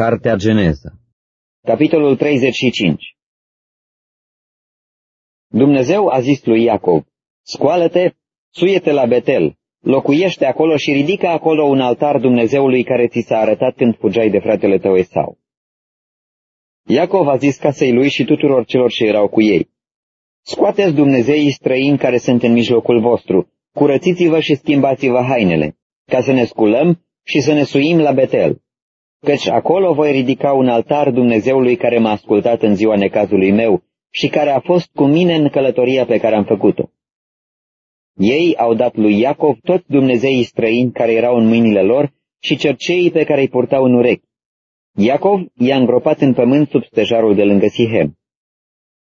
Cartea Geneza. Capitolul 35 Dumnezeu a zis lui Iacov, Scoală-te, suie-te la Betel, locuiește acolo și ridică acolo un altar Dumnezeului care ți s-a arătat când fugeai de fratele tău Esau. Iacov a zis casei lui și tuturor celor ce erau cu ei, Scoateți Dumnezeii străini care sunt în mijlocul vostru, curățiți-vă și schimbați-vă hainele, ca să ne sculăm și să ne suim la Betel căci acolo voi ridica un altar Dumnezeului care m-a ascultat în ziua necazului meu și care a fost cu mine în călătoria pe care am făcut-o. Ei au dat lui Iacov toți Dumnezeii străini care erau în mâinile lor și cerceii pe care îi purtau în urechi. Iacov i-a îngropat în pământ sub stejarul de lângă Sihem.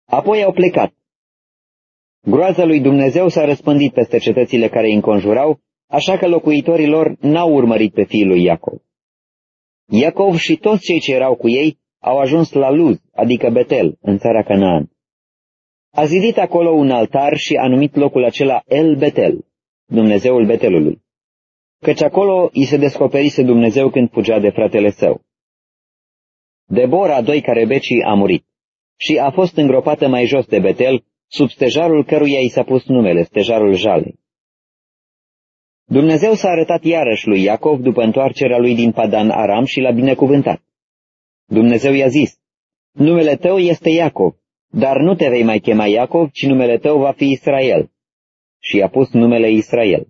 Apoi au plecat. Groaza lui Dumnezeu s-a răspândit peste cetățile care îi înconjurau, așa că locuitorii lor n-au urmărit pe fiul lui Iacov. Iacov și toți cei ce erau cu ei au ajuns la Luz, adică Betel, în țara Canaan. A zidit acolo un altar și a numit locul acela El Betel, Dumnezeul Betelului, căci acolo i se descoperise Dumnezeu când fugea de fratele său. Debora, doi carebecii, a murit și a fost îngropată mai jos de Betel, sub stejarul căruia i s-a pus numele, stejarul Jalei. Dumnezeu s-a arătat iarăși lui Iacov după întoarcerea lui din Padan Aram și l-a binecuvântat. Dumnezeu i-a zis, numele tău este Iacov, dar nu te vei mai chema Iacov, ci numele tău va fi Israel. Și i-a pus numele Israel.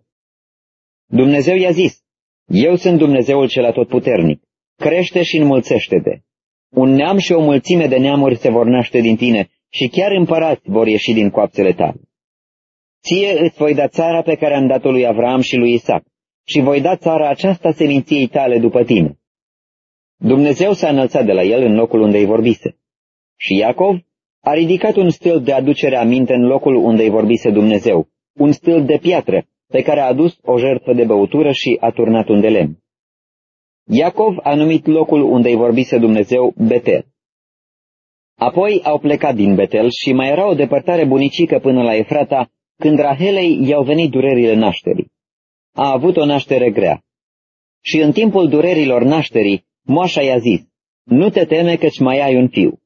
Dumnezeu i-a zis, eu sunt Dumnezeul cel atotputernic, crește și înmulțește-te. Un neam și o mulțime de neamuri se vor naște din tine și chiar împărați vor ieși din coapsele tale. Ție îți voi da țara pe care am dat-o lui Avram și lui Isaac și voi da țara aceasta seminției tale după tine. Dumnezeu s-a înălțat de la el în locul unde îi vorbise. Și Iacov a ridicat un stâlp de aducere aminte în locul unde îi vorbise Dumnezeu, un stâlp de piatră, pe care a adus o jertfă de băutură și a turnat un de lemn. Iacov a numit locul unde îi vorbise Dumnezeu Betel. Apoi au plecat din Betel și mai era o depărtare bunicică până la Efrata, când Rahelei i-au venit durerile nașterii. A avut o naștere grea. Și în timpul durerilor nașterii, moașa i-a zis, nu te teme căci mai ai un fiu.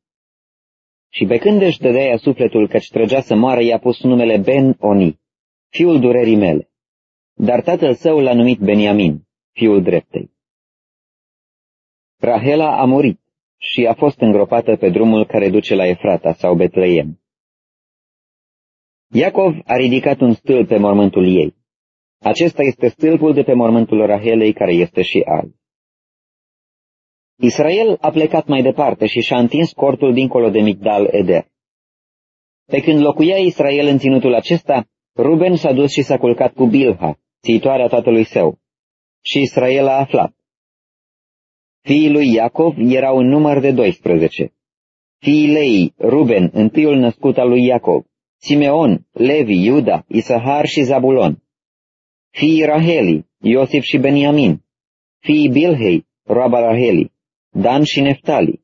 Și pe când își dădea sufletul căci trăgea să moară, i-a pus numele Ben-Oni, fiul durerii mele. Dar tatăl său l-a numit Beniamin, fiul dreptei. Rahela a murit și a fost îngropată pe drumul care duce la Efrata sau Betleem. Iacov a ridicat un stâlp pe mormântul ei. Acesta este stâlpul de pe mormântul Rahelei, care este și al. Israel a plecat mai departe și și-a întins cortul dincolo de Migdal Eder. Pe când locuia Israel în ținutul acesta, Ruben s-a dus și s-a culcat cu Bilha, țitoarea tatălui său. Și Israel a aflat. Fiii lui Iacov erau în număr de 12. Fiii Lei, Ruben, întâiul născut al lui Iacov, Simeon, Levi, Iuda, Isahar și Zabulon. Fiii Raheli, Iosif și Beniamin. Fiii Bilhei, roaba Raheli, Dan și Neftali.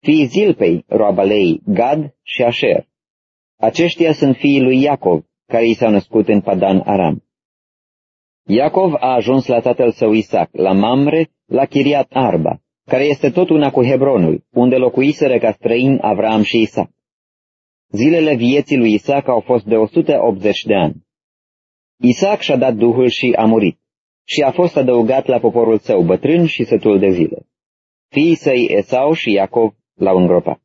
Fiii Zilpei, roaba Lei, Gad și Asher. Aceștia sunt fiii lui Iacov, care i s-au născut în Padan Aram. Iacov a ajuns la tatăl său Isaac, la Mamre, la Chiriat Arba, care este tot una cu Hebronul, unde locuiseră ca străini Avram și Isaac. Zilele vieții lui Isaac au fost de 180 de ani. Isaac și-a dat duhul și a murit și a fost adăugat la poporul său bătrân și sătul de zile. Fiii săi Esau și Iacov l-au îngropat.